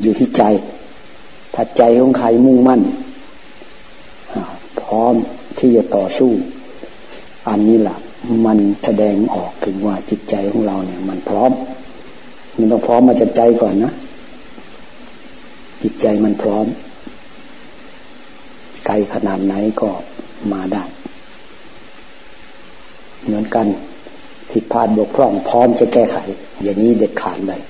อยู่ที่ใจ ถ้าใจของใครมุ่งมั่น พร้อมที่จะต่อสู้ อันนี้แหละมันแสดงออกถึงว่าจิตใจของเราเนี่ย มันพร้อม มันต้องพร้อมมาจากใจก่อนนะ จิตใจมันพร้อม ไกลขนาดไหนก็มาได้ เหมือนกันผิดพลาดบกพร่องพร้อมจะแก้ไข อย่างนี้เด็ดขาดเลย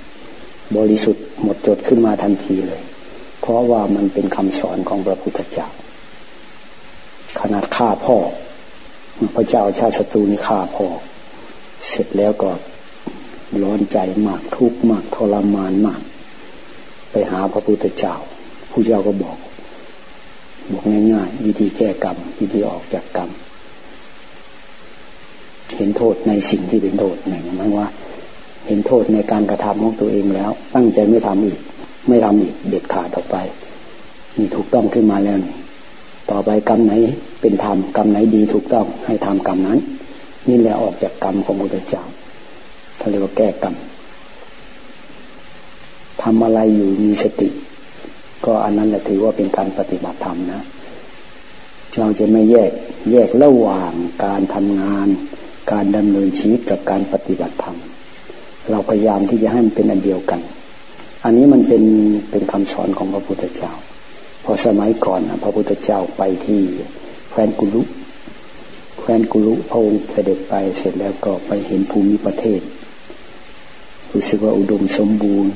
บริสุทธิ์หมดจดขึ้นมาทันทีเลย เพราะว่ามันเป็นคำสอนของพระพุทธเจ้า ขนาดฆ่าพ่อ พระเจ้าชาติศัตรูนี่ฆ่าพ่อ เสร็จแล้วก็ร้อนใจมากทุกข์มากทรมานมาก ไปหาพระพุทธเจ้าผู้เจ้าก็บอก บอกง่ายๆวิธีแก้กรรมวิธีออกจากกรรม เห็นโทษในสิ่งที่เป็นโทษหนึ่งมันว่า เห็นโทษในการกระทำของตัวเองแล้ว ตั้งใจไม่ทำอีก ไม่ทำอีกเด็ดขาดออกไปนี่ถูกต้องขึ้นมาแล้วต่อไปกรรมไหนเป็นธรรมกรรมไหนดีถูกต้องให้ทำกรรมนั้น นี่แหละออกจากกรรมของพุทธเจ้าเขาเรียกว่าแก้กรรมทำอะไรอยู่มีสติ ก็อันนั้นแหละถือว่าเป็นการปฏิบัติธรรมนะเราจะไม่แยกแยกระหว่างการทำงาน การดำเนินชีวิตกับการปฏิบัติธรรม เราพยายามที่จะให้มันเป็นอันเดียวกัน อันนี้มันเป็นเป็นคำสอนของพระพุทธเจ้า พอสมัยก่อนพระพุทธเจ้าไปที่แคว้นกุลุแคว้นกุลุพระองค์เสด็จไปเสร็จแล้วก็ไปเห็นภูมิประเทศ รู้สึกว่าอุดมสมบูรณ์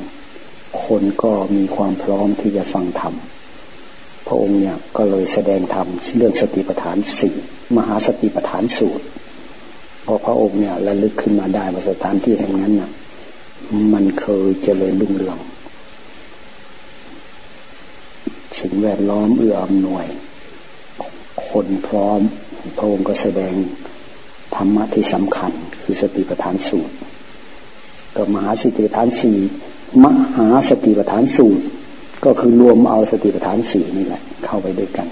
คนก็มีความพร้อมที่จะฟังธรรมพระองค์เนี่ยก็เลยแสดงธรรมเรื่องสติปัฏฐานสี่มหาสติปัฏฐานสูตรพอพระองค์เนี่ยระลึกขึ้นมาได้ว่าสถานที่แห่งนั้นน่ะ มันเคยเจริญรุ่งเรืองสิ่งแวดล้อมเอื้ออำนวย คนพร้อมพระองค์ก็แสดงธรรมะที่สำคัญ คือสติปัฏฐานสูตรก็มหาสติปัฏฐานสี่มหาสติปัฏฐานสูตร ก็คือรวมเอาสติปัฏฐานสี่นี่แหละ เข้าไปด้วยกัน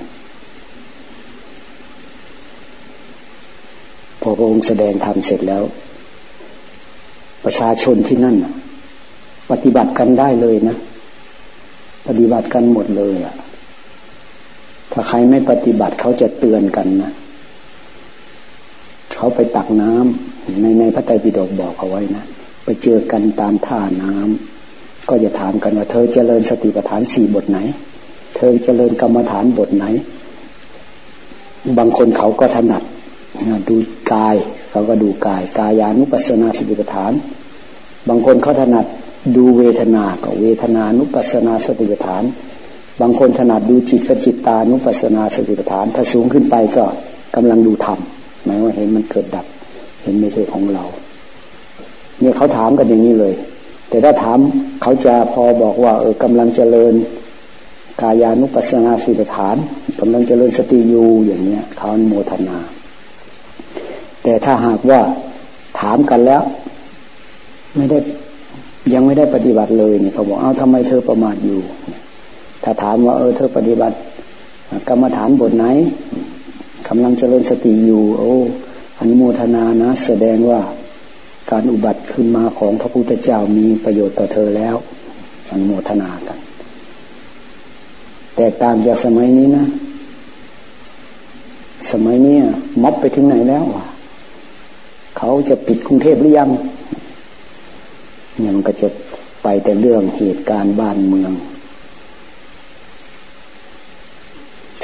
พอพระองค์แสดงธรรมเสร็จแล้ว ประชาชนที่นั่นปฏิบัติกันได้เลยนะ ปฏิบัติกันหมดเลยอะถ้าใครไม่ปฏิบัติเขาจะเตือนกันนะเขาไปตักน้ำในในพระไตรปิฎกบอกเอาไว้นะไปเจอกันตามท่าน้ำก็จะถามกันว่า เธอเจริญสติปัฏฐานสี่บทไหน เธอเจริญกรรมฐานบทไหน บางคนเขาก็ถนัดดูกาย เขาก็ดูกาย กายานุปัสสนาสติปัฏฐาน บางคนเขาถนัดดูเวทนาก็เวทนานุปัสสนาสติปัฏฐาน บางคนถนัดดูจิตกับจิตตานุปัสสนาสติปัฏฐาน ถ้าสูงขึ้นไปก็กำลังดูธรรมหมายว่าเห็นมันเกิดดับ เห็นไม่ใช่ของเรา เนี่ยเขาถามกันอย่างนี้เลย แต่ถ้าถามเขาจะพอบอกว่า เออกำลังเจริญกายานุปัสสนาสติปัฏฐานกำลังเจริญสติอยู่อย่างเนี้ยเขาโมทนา แต่ถ้าหากว่าถามกันแล้ว ไม่ได้ยังไม่ได้ปฏิบัติเลยเนี่ยเขาบอกเอาทำไมเธอประมาทอยู่ ถ้าถามว่า เออเธอปฏิบัติกรรมฐานบทไหนกำลังเจริญสติอยู่ โอ้อนุโมทนานะ แสดงว่าการอุบัติขึ้นมาของพระพุทธเจ้ามีประโยชน์ต่อเธอแล้วอนุโมทนากัน แต่ตามจากสมัยนี้นะ สมัยนี้ม็อบไปถึงไหนแล้วอะ เขาจะปิดกรุงเทพหรือยังเนี่ยมันก็จะไปแต่เรื่องเหตุการณ์บ้านเมือง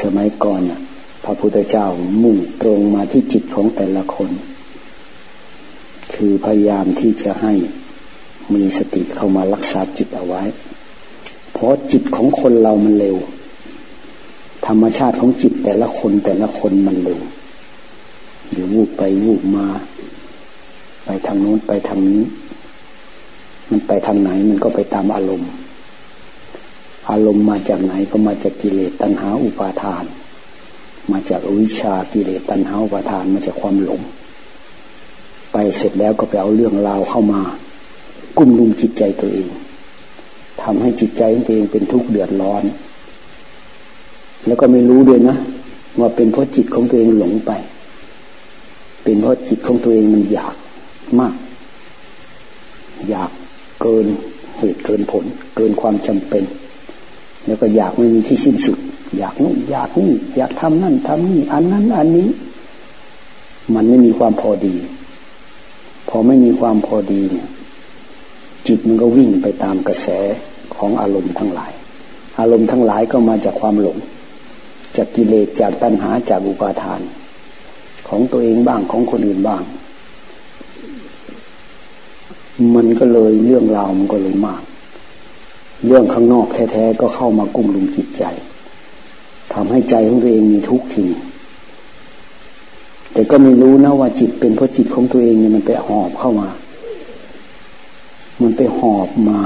สมัยก่อนพระพุทธเจ้ามุ่งตรงมาที่จิตของแต่ละคน คือพยายามที่จะให้มีสติเข้ามารักษาจิตเอาไว้ เพราะจิตของคนเรามันเร็ว ธรรมชาติของจิตแต่ละคนแต่ละคนมันเร็วเดี๋ยววูบไปวูบมา ไปทางโน้นไปทางนี้ มันไปทางไหนมันก็ไปตามอารมณ์ อารมณ์มาจากไหนก็มาจากกิเลสตัณหาอุปาทาน มาจากอวิชชากิเลสตัณหาอุปาทานมาจากความหลง ไปเสร็จแล้วก็ไปเอาเรื่องราวเข้ามา กุ้มลุมจิตใจตัวเองทำให้จิตใจตัวเองเป็นทุกข์เดือดร้อน แล้วก็ไม่รู้ด้วยนะว่าเป็นเพราะจิตของตัวเองหลงไป เป็นเพราะจิตของตัวเองมันอยาก มาก อยากเกินเหตุเกินผล เกินความจำเป็น แล้วก็อยากไม่มีที่สิ้นสุด อยากนู่นอยากนี่อยากทำนั่นทำนี่อันนั้นอันนี้ มันไม่มีความพอดี พอไม่มีความพอดีเนี่ย จิตมันก็วิ่งไปตามกระแสของอารมณ์ทั้งหลาย อารมณ์ทั้งหลายก็มาจากความหลง จากกิเลสจากตัณหาจากอุปาทาน ของตัวเองบ้างของคนอื่นบ้าง มันก็เลยเรื่องราวมันก็เลยมาก เรื่องข้างนอกแท้ๆก็เข้ามากุ้มลุมจิตใจทำให้ใจของตัวเองมีทุกข์ทีแต่ก็ไม่รู้นะว่าจิตเป็นเพราะจิตของตัวเองเนี่ยมันไปหอบเข้ามา มันไปหอบมา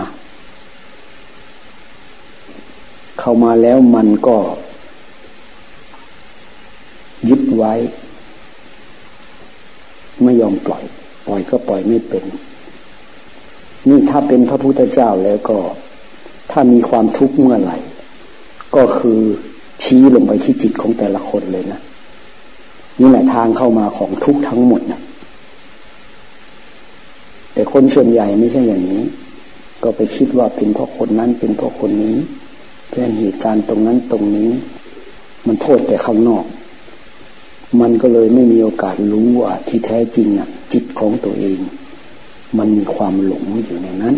เข้ามาแล้วมันก็ยึดไว้ ไม่ยอมปล่อย ปล่อยก็ปล่อยไม่เป็น นี่ถ้าเป็นพระพุทธเจ้าแล้วก็ ถ้ามีความทุกข์เมื่อไหร่ ก็คือชี้ลงไปที่จิตของแต่ละคนเลยนะนี่แหละทางเข้ามาของทุกข์ทั้งหมดนะแต่คนส่วนใหญ่ไม่ใช่อย่างนี้ ก็ไปคิดว่าเป็นเพราะคนนั้นเป็นเพราะคนนี้เป็นเหตุการณ์ตรงนั้นตรงนี้ มันโทษแต่ข้างนอก มันก็เลยไม่มีโอกาสรู้ว่าที่แท้จริงอะ จิตของตัวเอง มันมีความหลงอยู่ในนั้น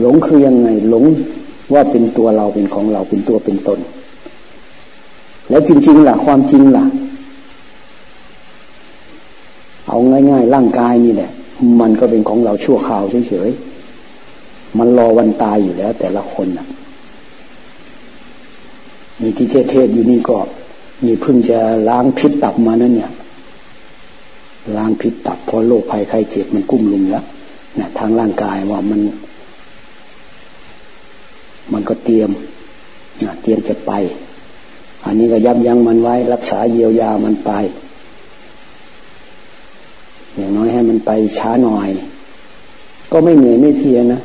หลงคือยังไงหลงว่าเป็นตัวเราเป็นของเราเป็นตัวเป็นตน แล้วจริงๆล่ะ ความจริงล่ะ เอาง่ายๆ ร่างกายนี่แหละมันก็เป็นของเราชั่วคราวเฉยๆ มันรอวันตายอยู่แล้ว แต่ละคนน่ะมีที่เทศอยู่นี่ก็ มีเพิ่งจะล้างพิษตับมานั่นเนี่ย ล้างพิษตับเพราะโรคภัยไข้เจ็บมันกุ้มลุมแล้วนะทางร่างกายว่ามัน มันก็เตรียมเตรียมจะไป อันนี้ก็ยับยั้งมันไว้ รักษาเยียวยามันไป อย่างน้อยให้มันไปช้าหน่อย ก็ไม่เหนื่อยไม่เพียนะ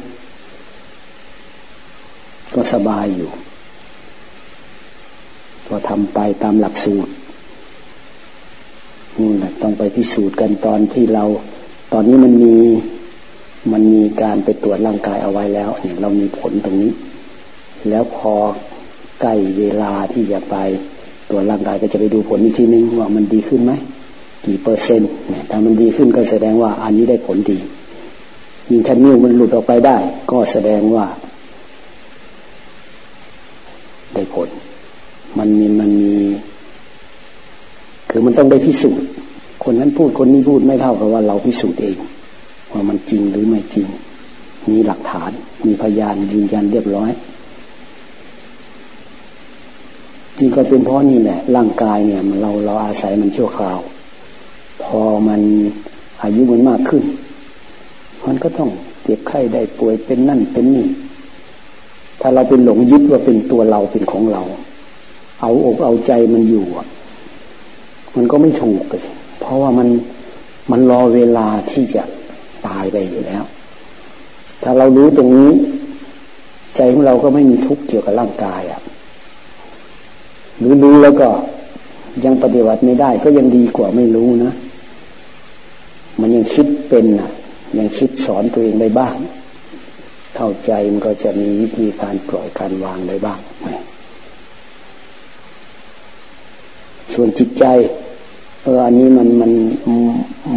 ก็สบายอยู่ ก็ทำไปตามหลักสูตร นี่แหละต้องไปพิสูจน์กันตอนที่เรา ตอนนี้มันมีมันมีการไปตรวจร่างกายเอาไว้แล้วเนี่ยเรามีผลตรงนี้ แล้วพอใกล้เวลาที่จะไปตัวจร่างกายก็จะไปดูผลอีกทีนึงว่ามันดีขึ้นไหมกี่เปอร์เซ็นต์เนี่ยถ้ามันดีขึ้นก็แสดงว่าอันนี้ได้ผลดียิ่งถ้านิ้วมันหลุดออกไปได้ ก็แสดงว่า ได้ผล มันมีมันมี คือมันต้องได้พิสูจน์ คนนั้นพูดคนนี้พูดไม่เท่ากับว่าเราพิสูจน์เอง ว่ามันจริงหรือไม่จริง มีหลักฐาน มีพยานยืนยันเรียบร้อยนี่ก็เป็นเพราะนี่แหละ ร่างกายเนี่ยเราเราอาศัยมันชั่วคราว พอมันอายุมันมากขึ้น มันก็ต้องเจ็บไข้ได้ป่วยเป็นนั่นเป็นนี่ ถ้าเราเป็นหลงยึดว่าเป็นตัวเราเป็นของเรา เอาอกเอาใจมันอยู่ มันก็ไม่ถูกเลยเพราะว่ามันมันรอเวลาที่จะตายไปอยู่แล้ว ถ้าเรารู้ตรงนี้ ใจของเราก็ไม่มีทุกข์เกี่ยวกับร่างกายอะ่ะรู้รู้แล้วก็ยังปฏิบัติไม่ได้ ก็ยังดีกว่าไม่รู้นะ มันยังคิดเป็นนะยังคิดสอนตัวเองได้บ้าง เข้าใจมันก็จะมีวิธีการปล่อยการวางได้บ้าง ส่วนจิตใจเอออันนี้มันมัน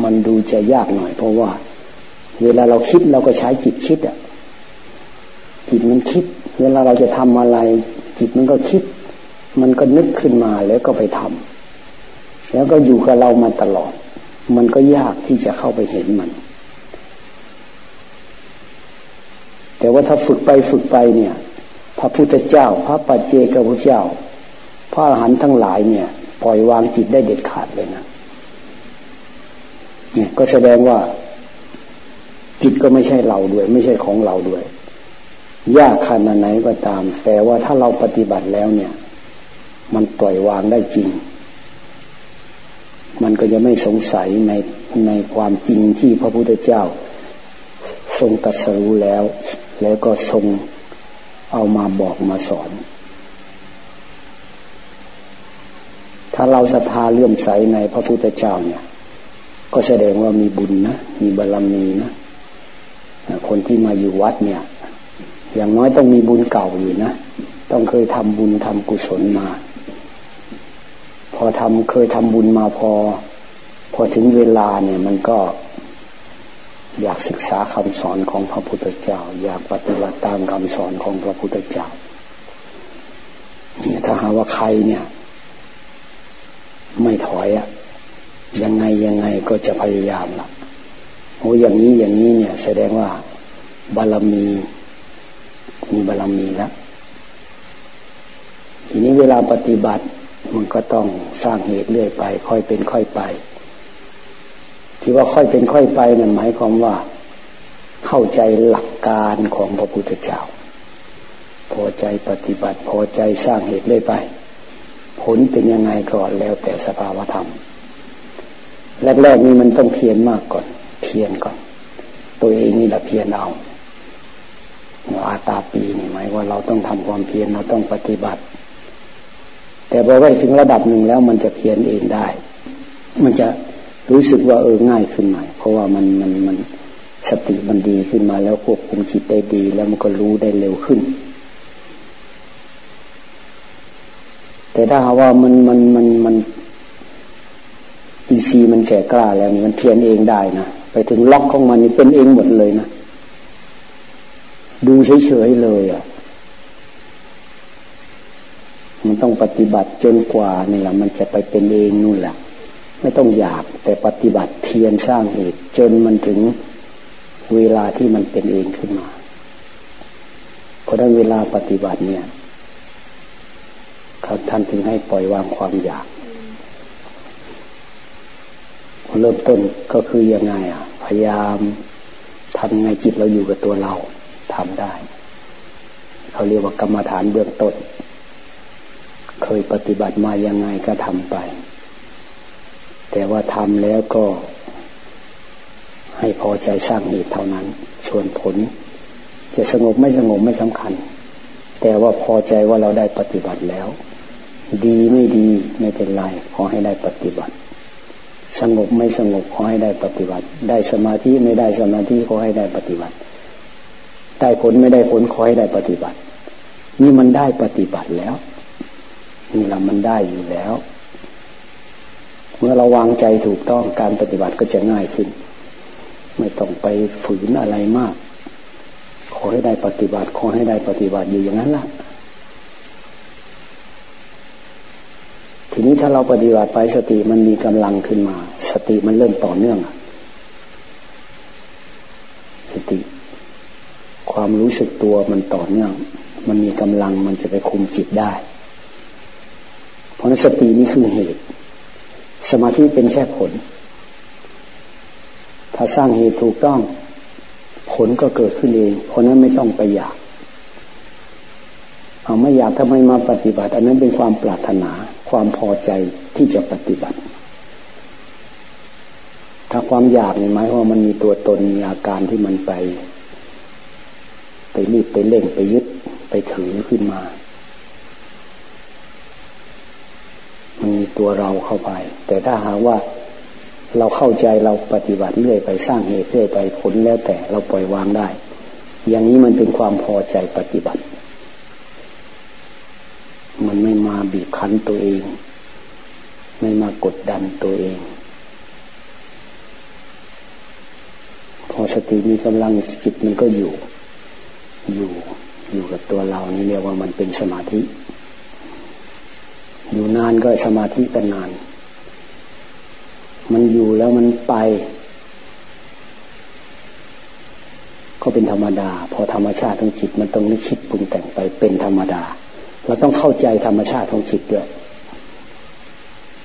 มันดูจะยากหน่อย เพราะว่า เวลาเราคิดเราก็ใช้จิตคิดอะจิตมันคิด เวลาเราจะทำอะไร จิตมันก็คิด มันก็นึกขึ้นมาแล้วก็ไปทำแล้วก็อยู่กับเรามาตลอด มันก็ยากที่จะเข้าไปเห็นมัน แต่ว่าถ้าฝึกไปฝึกไปเนี่ย พระพุทธเจ้า พระปัจเจกพุทธเจ้า พระอรหันต์ทั้งหลายเนี่ย ปล่อยวางจิตได้เด็ดขาดเลยนะเนี่ยก็แสดงว่า จิตก็ไม่ใช่เราด้วย ไม่ใช่ของเราด้วยยากขนาดไหนก็ตาม แต่ว่าถ้าเราปฏิบัติแล้วเนี่ย มันปล่อยวางได้จริง มันก็จะไม่สงสัยในในความจริงที่พระพุทธเจ้า ทรงตรัสรู้แล้ว แล้วก็ทรงเอามาบอกมาสอน ถ้าเราศรัทธาเลื่อมใสในพระพุทธเจ้าเนี่ย ก็แสดงว่ามีบุญนะ มีบารรมีนะ คนที่มาอยู่วัดเนี่ย อย่างน้อยต้องมีบุญเก่าอยู่นะ ต้องเคยทำบุญทำกุศลมา พอทำเคยทำบุญมาพอ พอถึงเวลาเนี่ยมันก็อยากศึกษาคำสอนของพระพุทธเจ้า อยากปฏิบัติตามคำสอนของพระพุทธเจ้าเนี่ยถ้าหาว่าใครเนี่ย ไม่ถอยอะยังไงยังไงก็จะพยายามละโอ้อย่างนี้อย่างนี้เนี่ย แสดงว่า บารมี มีบารมีแล้วทีนี้เวลาปฏิบัติมันก็ต้องสร้างเหตุเรื่อยไป ค่อยเป็นค่อยไป ที่ว่าค่อยเป็นค่อยไปนั่นหมายความว่า เข้าใจหลักการของพระพุทธเจ้า พอใจปฏิบัติ พอใจสร้างเหตุเรื่อยไป ผลเป็นยังไงก็แล้วแต่สภาวธรรม แรกๆนี่มันต้องเพียรมากก่อน เพียรก่อน ตัวเองนี่แหละเพียรเอาอาตาปีนี่หมายว่าเราต้องทำความเพียรเราต้องปฏิบัติ แต่พอไปถึงระดับหนึ่งแล้วมันจะเพียรเองได้ มันจะรู้สึกว่าเออง่ายขึ้นหน่อยเพราะว่ามันมันมันสติมันดีขึ้นมาแล้วควบคุมจิตได้ดี แล้วมันก็รู้ได้เร็วขึ้น แต่ถ้าหาว่ามันมันมันมันอินทรีย์มันแก่กล้าแล้วนี่มันเพียรเองได้นะไปถึงล็อกของมันนี่เป็นเองหมดเลยนะดูเฉยๆเลยอะ มันต้องปฏิบัติจนกว่านี่แหละมันจะไปเป็นเองนู่นแหละไม่ต้องอยากแต่ปฏิบัติเพียรสร้างเหตุ จนมันถึงเวลาที่มันเป็นเองขึ้นมาเพราะนั้นเวลาปฏิบัติเนี่ย เขาท่านถึงให้ปล่อยวางความอยากเริ่มต้นก็คือยังไงอะ พยายามทำไงจิตเราอยู่กับตัวเราทำได้ เขาเรียกว่ากรรมฐานเบื้องต้น เคยปฏิบัติมายังไงก็ทำไป แต่ว่าทำแล้วก็ ให้พอใจสร้างเหตุเท่านั้น ส่วนผล จะสงบไม่สงบไม่สำคัญ แต่ว่าพอใจว่าเราได้ปฏิบัติแล้ว ดีไม่ดีไม่เป็นไร ขอให้ได้ปฏิบัติ สงบไม่สงบขอให้ได้ปฏิบัติ ได้สมาธิไม่ได้สมาธิขอให้ได้ปฏิบัติ ได้ผลไม่ได้ผลคอยได้ปฏิบัติ นี่มันได้ปฏิบัติแล้วนี่เรามันได้อยู่แล้ว เมื่อเราวางใจถูกต้องการปฏิบัติก็จะง่ายขึ้น ไม่ต้องไปฝืนอะไรมาก ขอให้ได้ปฏิบัติ ขอให้ได้ปฏิบัติอยู่อย่างนั้นละ่ะ นี้ถ้าเราปฏิบัติไปสติมันมีกำลังขึ้นมา สติมันเริ่มต่อเนื่องสติ ความรู้สึกตัวมันต่อเนื่อง มันมีกำลังมันจะไปคุมจิตได้ เพราะนั้นสตินี่คือเหตุ สมาธิเป็นแค่ผล ถ้าสร้างเหตุถูกต้อง ผลก็เกิดขึ้นเอง เพราะนั้นไม่ต้องไปอยากเอาไม่อยากทำไมมาปฏิบัติ อันนั้นเป็นความปรารถนา ความพอใจที่จะปฏิบัติ ถ้าความอยากนี่หมายว่ามันมีตัวตนมีอาการที่มันไป ไปรีบไปเล่งไปยึดไปถือขึ้นมา มันมีตัวเราเข้าไป แต่ถ้าหากว่าเราเข้าใจเราปฏิบัติเรื่อยไปสร้างเหตุเรื่อยไปผลแล้วแต่เราปล่อยวางได้ อย่างนี้มันเป็นความพอใจปฏิบัติ มันไม่มา บีบคั้นตัวเอง ไม่มากดดันตัวเอง พอสติมีกำลังจิตมันก็อยู่ อยู่อยู่กับตัวเรานี่เรียกว่ามันเป็นสมาธิ อยู่นานก็สมาธิเป็นนาน มันอยู่แล้วมันไป ก็เป็นธรรมดา พอธรรมชาติของจิตมันต้องนึกคิดปรุงแต่งไปเป็นธรรมดา เราต้องเข้าใจธรรมชาติของจิตด้วย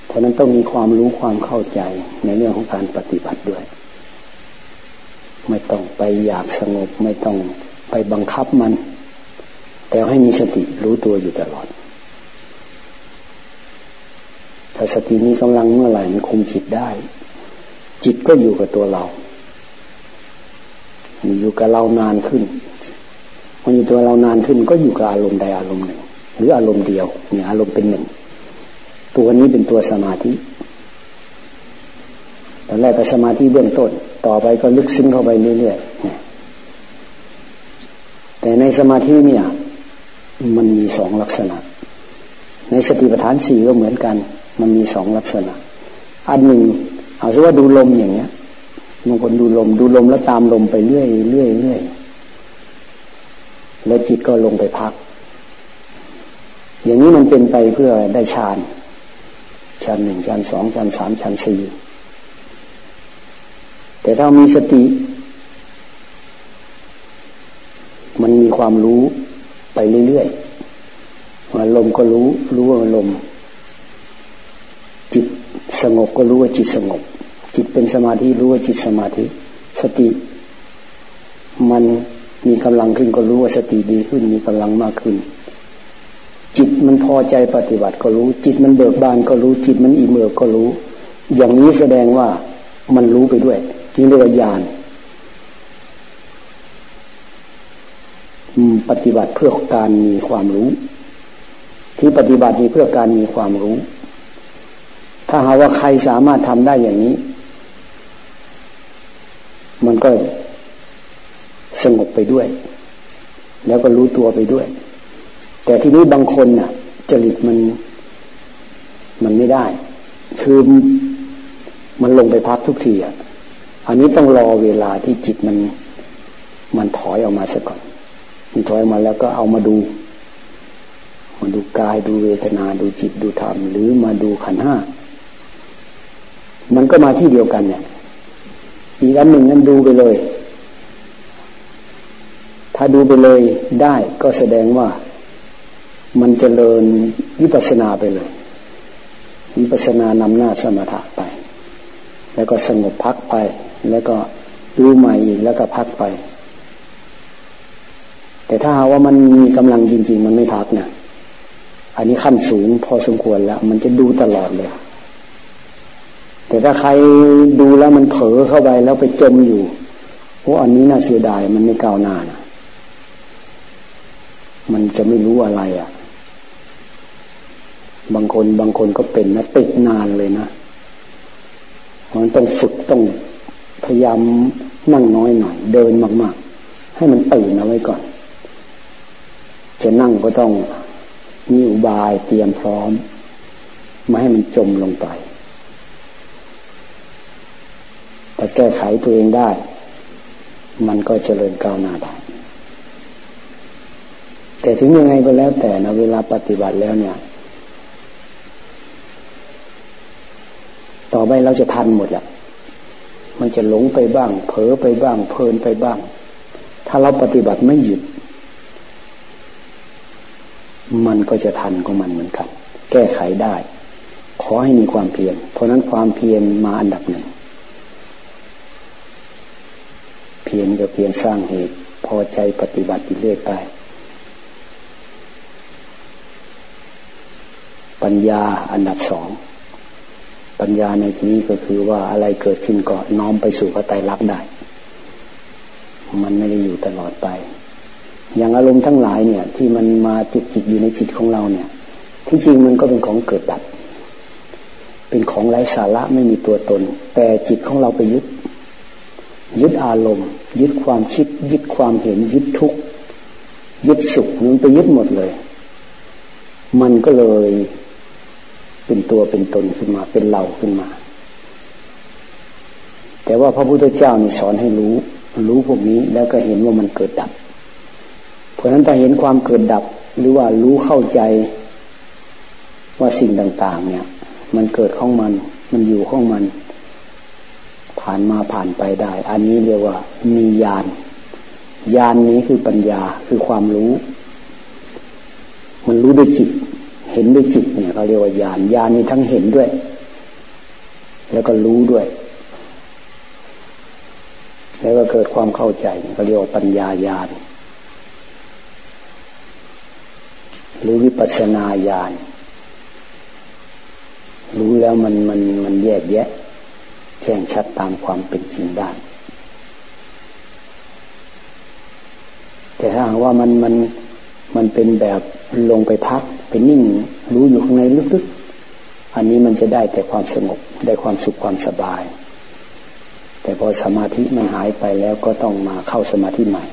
เพราะนั้นต้องมีความรู้ความเข้าใจในเรื่องของการปฏิบัติด้วย ไม่ต้องไปอยากสงบ ไม่ต้องไปบังคับมัน แต่ให้มีสติรู้ตัวอยู่ตลอด ถ้าสติมีกำลังเมื่อไหร่มันคุมจิตได้ จิตก็อยู่กับตัวเรา อยู่กับเรานานขึ้นมันอยู่ตัวเรานานขึ้นก็อยู่กับอารมณ์ใดอารมณ์หนึ่ง หรืออารมณ์เดียวเนี่ยอารมณ์เป็นหนึ่ง ตัวนี้เป็นตัวสมาธิตอนแรกเป็นสมาธิเบื้องต้น ต่อไปก็ลึกซึ้งเข้าไปเรื่อยๆแต่แต่ในสมาธิเนี่ย มันมีสองลักษณะ ในสติปัฏฐานสี่ก็เหมือนกัน มันมีสองลักษณะ อันหนึ่งเอาซะว่าดูลมอย่างเงี้ยบางคนดูลมดูลมแล้วตามลมไปเรื่อยเรื่อยเรื่อยแล้วจิตก็ลงไปพัก อย่างนี้มันเป็นไปเพื่อได้ฌานชั้นหนึ่งชั้นสองชั้นสามชั้นสี่แต่ถ้ามีสติ มันมีความรู้ไปเรื่อยๆว่าลมก็รู้ รู้ว่าลม จิตสงบก็รู้ว่าจิตสงบ จิตเป็นสมาธิรู้ว่าจิตสมาธิ สติ มันมีกำลังขึ้นก็รู้ว่าสติดีขึ้น มีกำลังมากขึ้น จิตมันพอใจปฏิบัติก็รู้ จิตมันเบิกบานก็รู้ จิตมันอิ่มเอิบก็รู้ อย่างนี้แสดงว่ามันรู้ไปด้วยที่เรียกว่าญาณปฏิบัติเพื่อการมีความรู้ ที่ปฏิบัตินี้เพื่อการมีความรู้ ถ้าหาว่าใครสามารถทำได้อย่างนี้ มันก็สงบไปด้วย แล้วก็รู้ตัวไปด้วย แต่ทีนี้บางคนน่ะ จริตมัน มันไม่ได้ คือมันลงไปพักทุกทีอะอันนี้ต้องรอเวลาที่จิตมัน มันถอยออกมาสักก่อน มันถอยออกมาแล้วก็เอามาดูมาดูกายดูเวทนาดูจิตดูธรรม หรือมาดูขันห้ามันก็มาที่เดียวกันเนี่ย อีกอันหนึ่งนั้นดูไปเลย ถ้าดูไปเลยได้ก็แสดงว่า มันจเจริญวิปัสนาไปเลยวิปัสนานำหน้าสมถะไป แล้วก็สงบพักไป แล้วก็รู้ใหม่อีกแล้วก็พักไป แต่ถ้าหาว่ามันมีกำลังจริง ๆ มันไม่พักเนะอันนี้ขั้นสูงพอสมควรแล้ว มันจะดูตลอดเลย แต่ถ้าใครดูแล้วมันเผลอเข้าไปแล้วไปจมอยู่โอ้อันนี้น่าเสียดายมันไม่ก้าวหน้านะมันจะไม่รู้อะไรอะ่ะ บางคนบางคนก็เป็นนะติดนานเลยนะมันต้องฝึกต้องพยายามนั่งน้อยหน่อย เดินมาก ๆ ให้มันตื่นเอาไว้ก่อน จะนั่งก็ต้องมีอุบายเตรียมพร้อมไม่ให้มันจมลงไปแต่แก้ไขตัวเองได้ มันก็เจริญก้าวหน้าได้แต่ถึงยังไงก็แล้วแต่นะเวลาปฏิบัติแล้วเนี่ย ต่อไปเราจะทันหมดแหละมันจะหลงไปบ้าง เผลอไปบ้าง เพลินไปบ้าง ถ้าเราปฏิบัติไม่หยุด มันก็จะทันของมันเหมือนกัน แก้ไขได้ ขอให้มีความเพียร เพราะนั้นความเพียรมาอันดับหนึ่ง เพียรก็เพียรสร้างเหตุ พอใจปฏิบัติเรื่อยไป ปัญญาอันดับสอง ปัญญาในที่นี้ก็คือว่าอะไรเกิดขึ้นก็น้อมไปสู่พระไตรลักษณ์ได้ มันไม่ได้อยู่ตลอดไป อย่างอารมณ์ทั้งหลายเนี่ย ที่มันมาจุกจิตอยู่ในจิตของเราเนี่ย ที่จริงมันก็เป็นของเกิดดับ เป็นของไร้สาระไม่มีตัวตน แต่จิตของเราไปยึด ยึดอารมณ์ ยึดความคิด ยึดความเห็น ยึดทุกข์ยึดสุขมันไปยึดหมดเลย มันก็เลย เป็นตัวเป็นตนขึ้นมา เป็นเราขึ้นมา แต่ว่าพระพุทธเจ้านี่สอนให้รู้ รู้พวกนี้แล้วก็เห็นว่ามันเกิดดับ เพราะฉะนั้นถ้าเห็นความเกิดดับ หรือว่ารู้เข้าใจว่าสิ่งต่าง ๆ เนี่ย มันเกิดของมัน มันอยู่ของมัน ผ่านมาผ่านไปได้ อันนี้เรียกว่า มีญาณญาณนนี้คือปัญญาคือความรู้ มันรู้ด้วยจิต เห็นด้วยจิตเนี่ยเขาเรียกว่าญาณญาณนี่ทั้งเห็นด้วย แล้วก็รู้ด้วย แล้วก็เกิดความเข้าใจเขาเรียกว่าปัญญาญาณหรือวิปัสนาญาณรู้แล้วมันมันมันแยกแยะแจ้งชัดตามความเป็นจริงได้แต่ถ้าว่ามันมันมันเป็นแบบลงไปพัก ไปนิ่งรู้อยู่ข้างในลึกๆ อันนี้มันจะได้แต่ความสงบได้ความสุขความสบาย แต่พอสมาธิมันหายไปแล้วก็ต้องมาเข้าสมาธิใหม่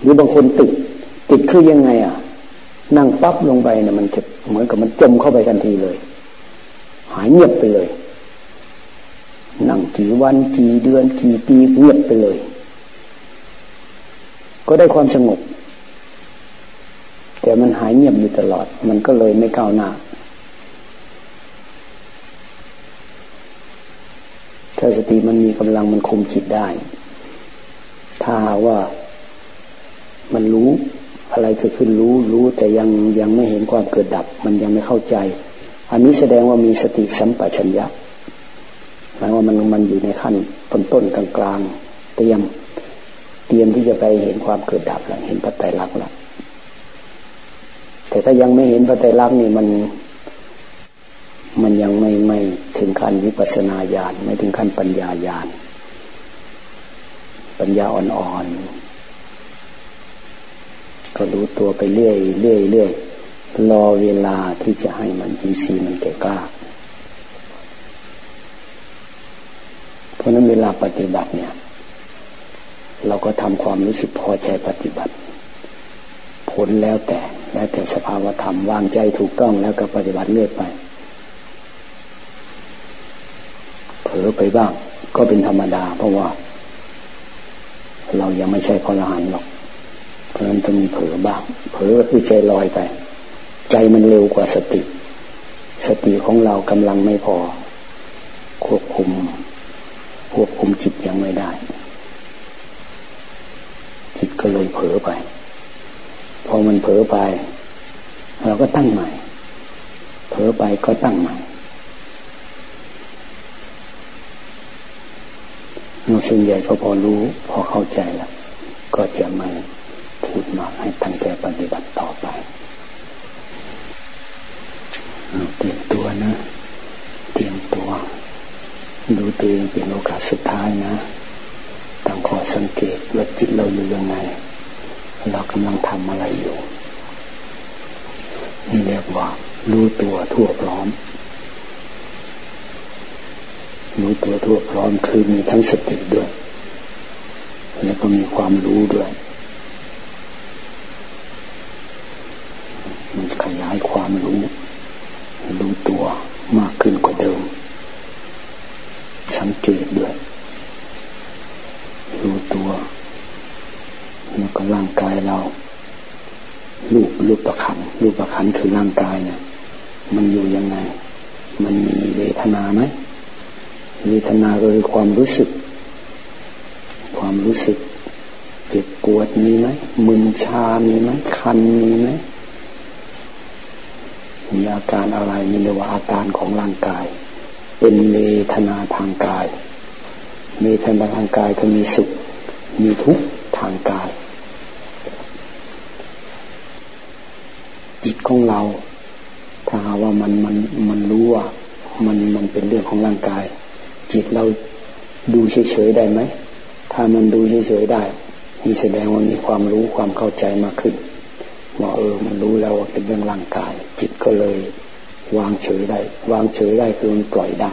หรือบางคนติด ติดคือยังไงอะ นั่งปั๊บลงไปเนี่ยมันจะเหมือนกับมันจมเข้าไปทันทีเลย หายเงียบไปเลย นั่งกี่วันกี่เดือนกี่ปีเงียบไปเลย ก็ได้ความสงบ แต่มันหายเงียบอยู่ตลอด มันก็เลยไม่ก้าวหน้า ถ้าสติมันมีกำลังมันคุมจิตได้ ถ้าว่ามันรู้อะไรเกิดขึ้นรู้รู้แต่ยังยังไม่เห็นความเกิดดับ มันยังไม่เข้าใจ อันนี้แสดงว่ามีสติสัมปชัญญะหมายว่ามันมันอยู่ในขั้นต้นต้นกลางกลางเตรียม เตรียมที่จะไปเห็นความเกิดดับแล้วเห็นปัจจัยรักแล้ว แต่ถ้ายังไม่เห็นปัจจัยรักนี่มันมันยังไม่ไม่ถึงขั้นวิปัสนาญาณไม่ถึงขั้นปัญญาญาณปัญญาอ่อนๆก็รู้ตัวไปเรื่อยเรื่อยเรื่อยรอเวลาที่จะให้มันอินทรีย์มันแก่กล้าเพราะนั้นเวลาปฏิบัติเนี่ย เราก็ทำความรู้สึกพอใจปฏิบัติ ผลแล้วแต่ แล้วแต่สภาวธรรมวางใจถูกต้องแล้วก็ปฏิบัติเรื่อยไป เผลอไปบ้าง ก็เป็นธรรมดา เพราะว่า เรายังไม่ใช่พลหันหรอก เพราะฉะนั้นต้องมีเผลอบ้าง เผลอก็คือใจลอยไป ใจมันเร็วกว่าสติ สติของเรากำลังไม่พอ ควบคุม ควบคุมจิตยังไม่ได้ จิตก็เลยเผลอไป อมันเผลอไป เราก็ตั้งใหม่ เผลอไปก็ตั้งใหม่ส่วนใหญ่ก็พอรู้พอเข้าใจแล้ว ก็จะไม่พูดมากให้ตั้งใจปฏิบัติต่อไปเตรียมตัวนะ เตรียมตัว ดูตัวเองเป็นโอกาสสุดท้ายนะ ตั้งขอสังเกตว่าจิตเราอยู่ยังไง เรากำลังทำอะไรอยู่ นี่เรียกว่า รู้ตัวทั่วพร้อม รู้ตัวทั่วพร้อมคือมีทั้งสติด้วย แล้วก็มีความรู้ด้วย มันขยายความรู้ รู้ตัวมากขึ้นกว่าเดิม สังเกตด้วย รู้ตัวแล้วก็ร่างกายเรารูปรูปป รูปประคันคือร่างกายเนี่ย มันอยู่ยังไง มันมีเวทนาไหมเวทนาก็คือความรู้สึก ความรู้สึกเจ็บปวดมีไหมมึนชา มีไหมคันมีไหมมีอาการอะไรมีเรียกว่าอาการของร่างกาย เป็นเวทนาทางกายเวทนาทางกายก็มีสุข มีทุกข์ทางกาย จิต ของเรา ถ้าว่ามันมันมันรู้ว่ามันมันเป็นเรื่องของร่างกาย จิตเราดูเฉยๆได้ไหม ถ้ามันดูเฉยๆได้มีแสดงว่ามีความรู้ความเข้าใจมากขึ้นว่าเออมันรู้แล้วว่าเป็นเรื่องร่างกาย จิตก็เลยวางเฉยได้ วางเฉยได้คือมันปล่อยได้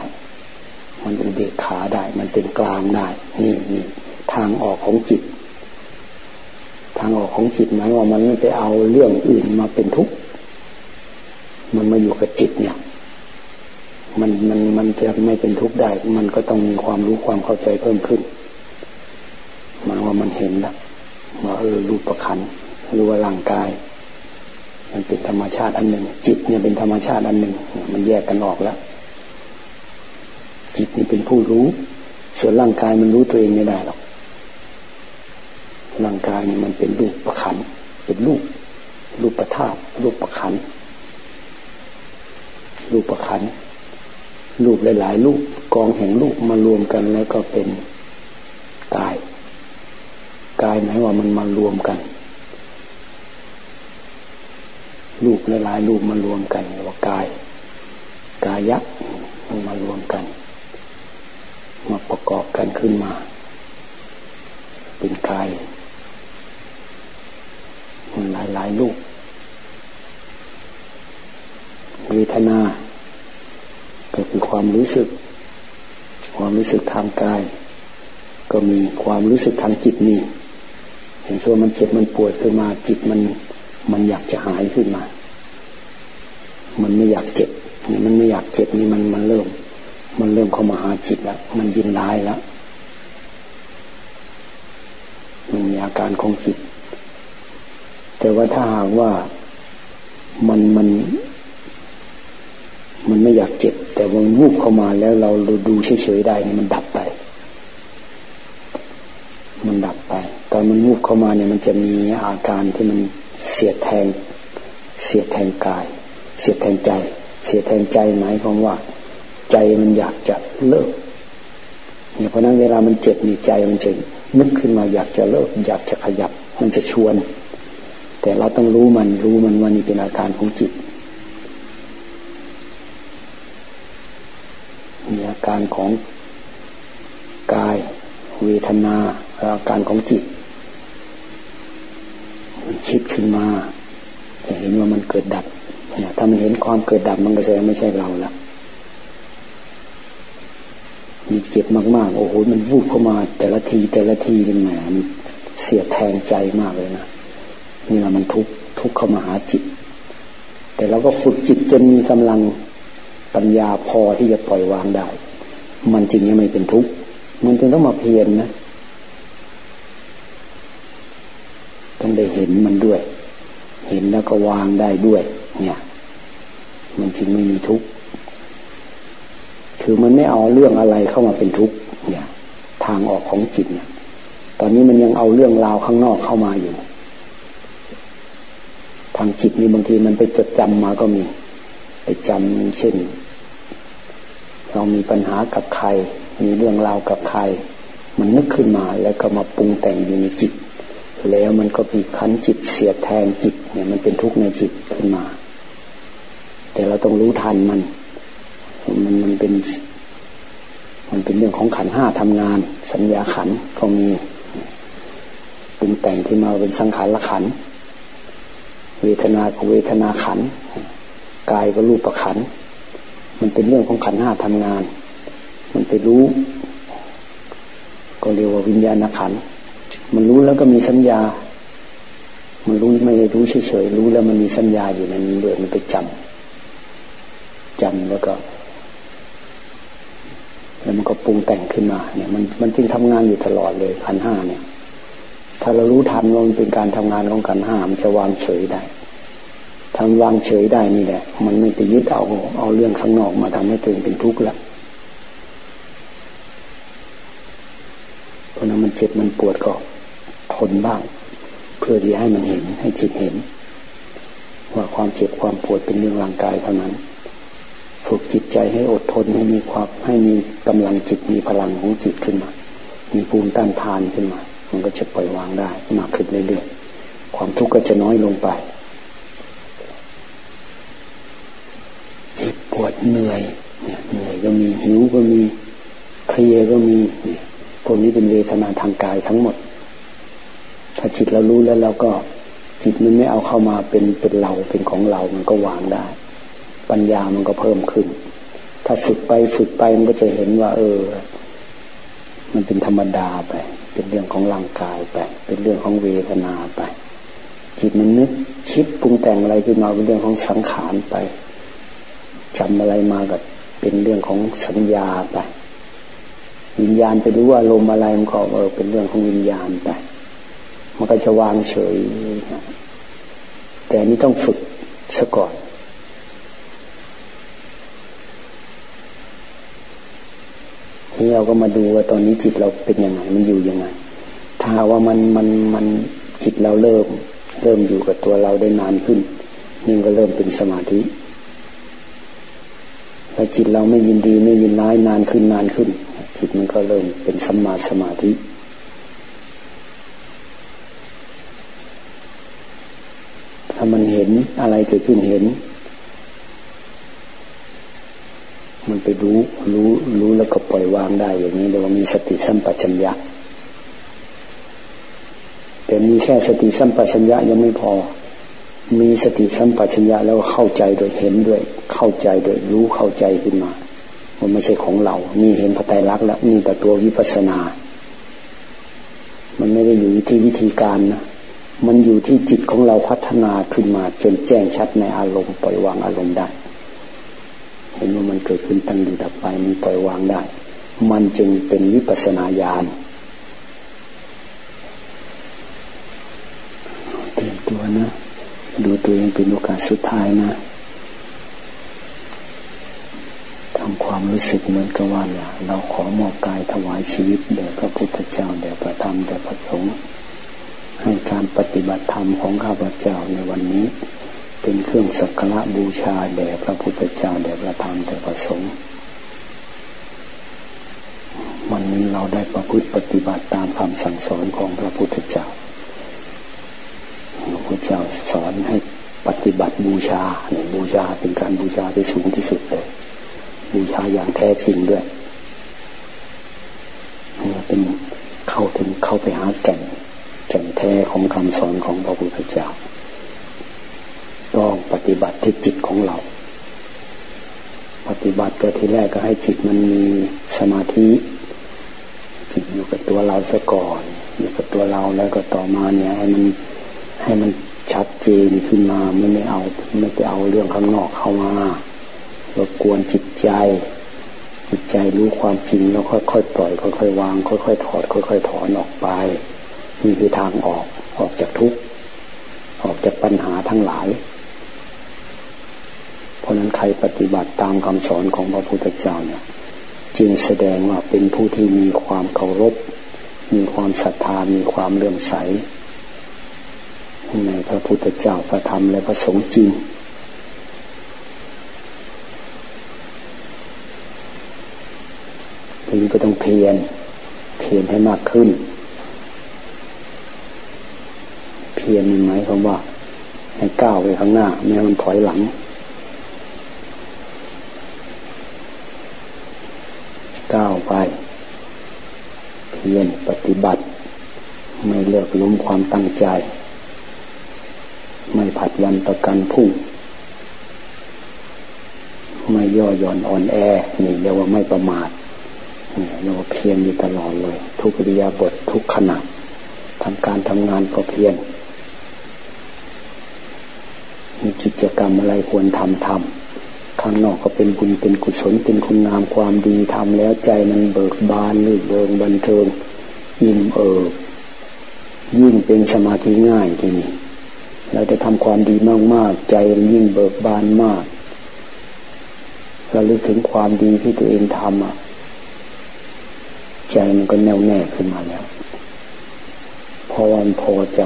มันอุเบกขาได้ มันเป็นกลางได้ นี่นี่ทางออกของจิต ทางออกของจิตหมายว่ามันไม่ไปเอาเรื่องอื่นมาเป็นทุกข์ มันมาอยู่กับจิตเนี่ย มันมันมันจะไม่เป็นทุกข์ได้ มันก็ต้องมีความรู้ความเข้าใจเพิ่มขึ้นมาว่ามันเห็นล้วว่าเออรูปประคันหรู้ว่าร่างกาย มันเป็นธรรมชาติอันหนึ่ง จิตเนี่ยเป็นธรรมชาติอันหนึ่ง มันแยกกันออกแล้ว จิตนี่เป็นผู้รู้ ส่วนร่างกายมันรู้ตัวเองไม่ได้หรอกร่างกายนี่มันเป็นรูปประคันเป็นรูปรูปประธาตุรูปประคัน รูปประคันรูปหลายๆรูปกองแห่งรูปมารวมกันแล้วก็เป็นกาย กายหมายว่ามันมารวมกันรูปหลายๆรูปมารวมกันว่ากาย กายะมันมารวมกัน มาประกอบกันขึ้นมา เป็นกายมันหลายๆรูป เวทนา ก็คือความรู้สึก ความรู้สึกทางกาย ก็มีความรู้สึกทางจิตมีเห็นตัวมันเจ็บมันปวดขึ้นมาจิตมันมันอยากจะหายขึ้นมา มันไม่อยากเจ็บนี่มันไม่อยากเจ็บนี่มันมันเริ่ม มันเริ่มเข้ามาหาจิตแล้วมันยินร้ายแล้วมันมีอาการของจิต แต่ว่าถ้าหากว่ามันมัน มันไม่อยากเจ็บ แต่มันวูบเข้ามาแล้วเราดูเฉยๆได้นี่มันดับไป มันดับไป ตอนมันวูบเข้ามาเนี่ยมันจะมีอาการที่มันเสียดแทง เสียดแทงกาย เสียดแทงใจ เสียดแทงใจหมายความว่า ใจมันอยากจะเลิกเนี่ยเพราะนั้นเวลามันเจ็บมีใจมันจะนึกขึ้นมาอยากจะเลิก อยากจะขยับ มันจะชวน แต่เราต้องรู้มันรู้มันว่านี่เป็นอาการของจิต มีอาการของกายเวท นาอาการของจิต มันคิดขึ้นมาจะเห็นว่ามันเกิดดับเนี่ยถ้ามันเห็นความเกิดดับมันก็แสดงไม่ใช่เราแล้วมีเจ็บมากๆ โอ้โหมันวูบเข้ามา แต่ละทีแต่ละทีเป็นแหมเสียแทงใจมากเลยนะนี่แหละมันทุกทุกเข้ามาหาจิต แต่เราก็ฝึกจิตจนมีกำลังปัญญาพอที่จะปล่อยวางได้ มันจริงยังไม่เป็นทุกข์มันจึงต้องมาเพียรนนะ ต้องได้เห็นมันด้วย เห็นแล้วก็วางได้ด้วย เนี่ย มันจึงไม่มีทุกข์คือมันไม่เอาเรื่องอะไรเข้ามาเป็นทุกข์เนี่ย ทางออกของจิตเนี่ย ตอนนี้มันยังเอาเรื่องราวข้างนอกเข้ามาอยู่ ทางจิตนี่บางทีมันไปจดจำมาก็มี ไปจำเช่น เรามีปัญหากับใคร มีเรื่องราวกับใคร มันนึกขึ้นมาแล้วก็มาปรุงแต่งอยู่ในจิต แล้วมันก็มีขันจิตเสียแทงจิตเนี่ยมันเป็นทุกข์ในจิตขึ้นมา แต่เราต้องรู้ทันมัน มันมันเป็น มันเป็นเรื่องของขันห้าทำงาน สัญญาขันก็มีปรุงแต่งขึ้นมาเป็นสังขารละขัน เวทนาก็เวทนาขันกายก็รูปประขัน มันเป็นเรื่องของขันห้าทำงาน มันไปรู้ ก็เรียกว่าวิญญาณขัน มันรู้แล้วก็มีสัญญา มันรู้ไม่ได้รู้เฉยๆรู้แล้วมันมีสัญญาอยู่ในนี้ด้วยมันไปจำจำแล้วก็ แล้วมันก็ปรุงแต่งขึ้นมา เนี่ย มันมันจึงทำงานอยู่ตลอดเลยขันห้าเนี่ย ถ้าเรารู้ทันมันเป็นการทำงานของขันห้ามันจะวางเฉยได้ทำวางเฉยได้นี่แหละ มันไม่ไปยึดเอาเอาเรื่องข้างนอกมาทำให้ตัวเองเป็นทุกข์ละเพราะนั้นมันเจ็บมันปวดก็ ทนบ้าง เพื่อที่ให้มันเห็นให้จิตเห็น ว่าความเจ็บความปวดเป็นเรื่องร่างกายเท่านั้น ฝึกจิตใจให้อดทนให้มีความให้มีกำลังจิตมีพลังของจิตขึ้นมา มีภูมิต้านทานขึ้นมา มันก็จะปล่อยวางได้มากขึ้นเรื่อยๆความทุกข์ก็จะน้อยลงไปเจ็บปวดเหนื่อยเนี่ยเหนื่อยก็มีหิวก็มีเครียก็มีเนี่ยพวกนี้เป็นเวทนาทางกายทั้งหมด ถ้าจิตเรารู้แล้วเราก็จิตมันไม่เอาเข้ามาเป็นเป็นเราเป็นของเรา มันก็วางได้ ปัญญามันก็เพิ่มขึ้น ถ้าฝึกไปฝึกไปมันก็จะเห็นว่า เออ มันเป็นธรรมดาไป เป็นเรื่องของร่างกายไป เป็นเรื่องของเวทนาไป จิตมันนึกคิดปรุงแต่งอะไรขึ้นมาเป็นเรื่องของสังขารไปจำอะไรมาก็เป็นเรื่องของสัญญาไป วิญญาณไปรู้ว่าลมอะไรมันก็เออเป็นเรื่องของวิญญาณไป ก็จะวางเฉย แต่นี่ต้องฝึกซะก่อนนี้เราก็มาดูว่าตอนนี้จิตเราเป็นยังไง มันอยู่ยังไง ถ้าว่ามันมันมันจิตเราเริ่ม เริ่มอยู่กับตัวเราได้นานขึ้นนี่ก็เริ่มเป็นสมาธิแล้วจิตเราไม่ยินดีไม่ยินร้ายนานขึ้นนานขึ้น จิตมันก็เริ่มเป็นสัมมาสมาธิ ถ้ามันเห็นอะไรเกิดขึ้นเห็น มันไปรู้รู้รู้แล้วก็ปล่อยวางได้อย่างนี้เรียกว่ามีสติสัมปชัญญะแต่มีแค่สติสัมปชัญญะยังไม่พอ มีสติสัมปชัญญะแล้วเข้าใจโดยเห็นด้วย เข้าใจโดยรู้เข้าใจขึ้นมามันไม่ใช่ของเรา นี่เห็นพระไตรลักษณ์แล้วนี่แต่ตัววิปัสนา มันไม่ได้ได้อยู่ที่วิธีการนะ มันอยู่ที่จิตของเราพัฒนาขึ้นมาจนแจ้งชัดในอารมณ์ปล่อยวางอารมณ์ได้ เห็นว่ามันเกิดขึ้นตั้งอยู่ดับไปมันปล่อยวางได้ มันจึงเป็นวิปัสนาญาณเตรียมตัวนะ ดูตัวเองเป็นโอกาสสุดท้ายนะทำความรู้สึกเหมือนกับว่าเราขอมอบกายถวายชีวิตแด่พระพุทธเจ้าแด่พระธรรมแด่พระสงฆ์ ให้การปฏิบัติธรรมของข้าพเจ้าในวันนี้ เป็นเครื่องสักการะบูชาแด่พระพุทธเจ้าแด่พระธรรมแด่พระสงฆ์วันนี้เราได้ประพฤติปฏิบัติตามคำสั่งสอนของพระพุทธเจ้าพระพุทธเจ้าสอนให้ปฏิบัติบูชาเนี่ยบูชาเป็นการบูชาที่สูงที่สุดเลยบูชาอย่างแท้จริงด้วยเป็นเข้าถึงเข้าไปหาแก่น แก่นแท้ของคำสอนของพระพุทธเจ้า ต้องปฏิบัติที่จิตของเรา ปฏิบัติก็ทีแรกก็ให้จิตมันมีสมาธิ จิตอยู่กับตัวเราซะก่อน อยู่กับตัวเราแล้วก็ต่อมาเนี่ย ให้มันให้มันชัดเจนขึ้นมาไม่ไม่เอาไม่ไปเอาเรื่องข้างนอกเข้ามารบกวนจิตใจ จิตใจรู้ความจริงแล้วค่อยๆปล่อยค่อยๆวาง ค่อยๆถอด ค่อยๆถอนออกไป นี่คือทางออกออกจากทุกข์ออกจากปัญหาทั้งหลาย เพราะนั้นใครปฏิบัติตามคำสอนของพระพุทธเจ้าเนี่ยจึงแสดงว่าเป็นผู้ที่มีความเคารพ มีความศรัทธามีความเลื่อมใส ในพระพุทธเจ้าพระธรรมและพระสงฆ์จริงทีนี้ก็ต้องเพียรเพียรให้มากขึ้นเพียรมีไหมคำว่า ให้ก้าวไปข้างหน้า แม้มันถอยหลัง ก้าวไป เพียรปฏิบัติ ไม่เลิกล้มความตั้งใจ ไม่ผัดวันประกันพุ่งไม่ย่อหย่อนอ่อนแอ นี่เรียกว่าไม่ประมาทเรียกว่าเพียรอยู่ตลอดเลย ทุกริยาบททุกขณะทำการทำงานก็เพียรมี กิจกรรมอะไรควรทำทำข้างนอกก็เป็นบุญเป็นกุศลเป็นคุณงามความดีทำแล้วใจมันเบิกบานลื่นเริงบันเทิงอิ่มเอิบยิ่งเป็นสมาธิง่ายทีนี้เราจะทำความดีมากๆ ใจยิ่งเบิกบานมากเราลึกถึงความดีที่ตัวเองทำอะ ใจมันก็แน่วแน่ขึ้นมาแล้วพอวันพอใจ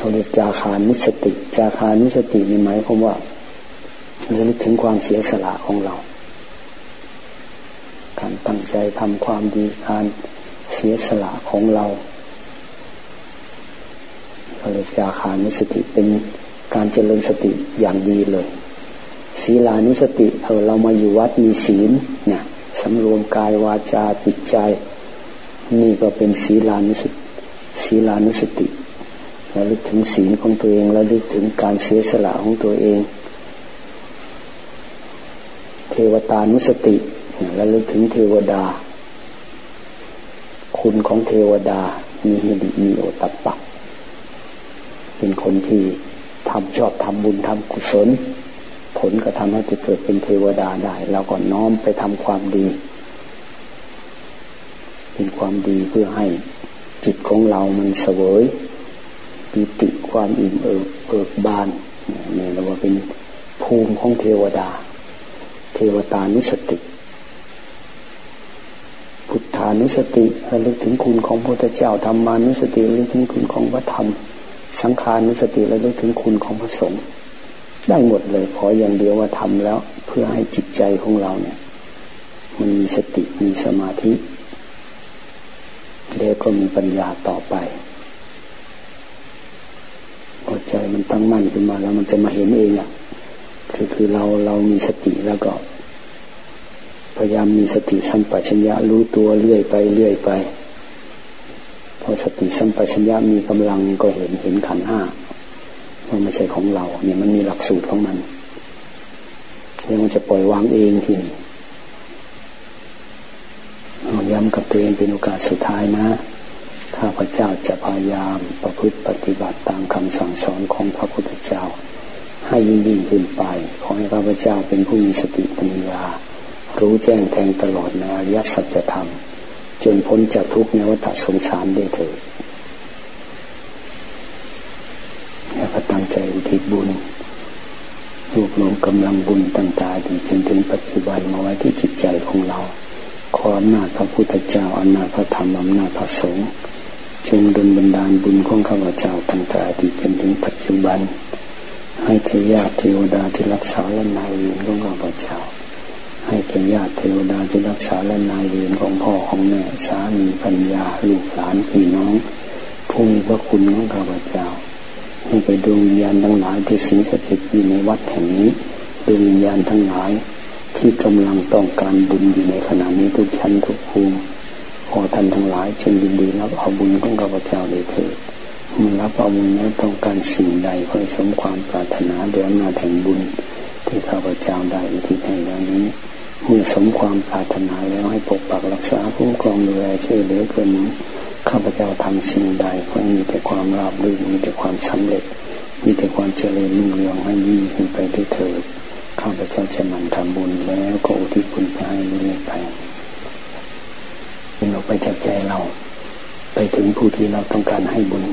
เขาเรียกจาคานุสติ จาคานุสตินี่หมายความว่าระลึกถึงความเสียสละของเรา การตั้งใจทำความดีการเสียสละของเราเขาเรียกจาคานุสติเป็นการเจริญสติอย่างดีเลยศีลานุสติเออเรามาอยู่วัดมีศีลเนี่ยสำรวมกายวาจาจิตใจ นี่ก็เป็นศีลานุสติศีลานุสติ ระลึกถึงศีลของตัวเองระลึกถึงการเสียสละของตัวเอง เทวตานุสติระลึกถึงเทวดา คุณของเทวดามีหิริมีโอตัปะเป็นคนที่ทำชอบทำบุญทำกุศล ผลก็ทำให้จะเกิดเป็นเทวดาได้เราก็น้อมไปทำความดี เป็นความดีเพื่อให้จิตของเรามันเสวย ปิติความอิ่มเอิบเอิบบานนี่เราว่าเป็นภูมิของเทวดา เทวตานุสติ พุทธานุสติระลึกถึงคุณของพระพุทธเจ้าธรรมานุสติระลึกถึงคุณของพระธรรม สังขานุสติระลึกถึงคุณของพระสงฆ์ได้หมดเลยขออย่างเดียวว่าทำแล้ว เพื่อให้จิตใจของเราเนี่ย มันมีสติมีสมาธิ แล้วก็มีปัญญาต่อไป ใจมันตั้งมั่นขึ้นมาแล้วมันจะมาเห็นเองอะคือคือเราเรามีสติแล้วก็ พยายามมีสติสัมปชัญญะรู้ตัวเรื่อยไปเรื่อยไปพอสติสัมปชัญญะมีกำลังก็เห็นเห็นขันห้าว่าไม่ใช่ของเรา เนี่ยมันมีหลักสูตรของมันแล้วมันจะปล่อยวางเองทีนี้อย่าำกับตัวเองเป็นโอกาสสุดท้ายนะ ข้าพเจ้าจะพยายามประพฤติปฏิบัติตามคำสั่งสอนของพระพุทธเจ้า ให้ยิ่งยิ่งขึ้นไป ขอให้ข้าพเจ้าเป็นผู้มีสติปัญญา รู้แจ้งแทงตลอดในอริยสัจธรรม จนพ้นจากทุกข์ในวัฏสงสารได้เถิดแล้วก็ตั้งใจอุทิศบุญรวบรวมกำลังบุญต่างๆดีจนถึงปัจจุบันมาไว้ที่จิตใจของเราขออำนาจพระพุทธเจ้าอำนาจพระธรรมอำนาจพระสงฆ์ จงดลบันดาลบุญของข้าพเจ้าตั้งแต่อดีตจนถึงปัจจุบัน ให้เทญาเทวดาที่รักษาและนายเวรของข้าพเจ้า ให้เทญาติเทวดาที่รักษาและนายเวรของพ่อของแม่สามีปัญญาลูกหลานพี่น้องผู้มีพระคุณของข้าพเจ้า ให้ไปดวงวิญญาณทั้งหลายที่สิงสถิตอยู่ในวัดแห่งนี้ดวงวิญญาณทั้งหลายที่กำลังต้องการบุญอยู่ในขณะนี้ทุกชั้นทุกภูมิ ขอท่านทั้งหลายจงยินดีรับเอาบุญของข้าพเจ้าเลยเถิดเมื่อรับเอาบุญแล้วต้องการสิ่งใดขอสมความปรารถนาเดี๋ยวมาแห่งบุญที่ข้าพเจ้าได้ที่ให้แล้วนี้เมื่อสมความปรารถนาแล้วให้ปกปักรักษาคุ้มครองดูแลช่วยเหลือเกินข้าพเจ้าทำสิ่งใดก็มีแต่ความราบรื่นมีแต่ความสำเร็จ มีแต่ความเจริญรุ่งเรืองให้ยิ่งขึ้นไปด้วยเถิดข้าพเจ้าจะมันทำบุญแล้วก็อุทิศบุญไปให้เรื่อยไป เป็นออกไปจากใจเรา ไปถึงผู้ที่เราต้องการให้บุญ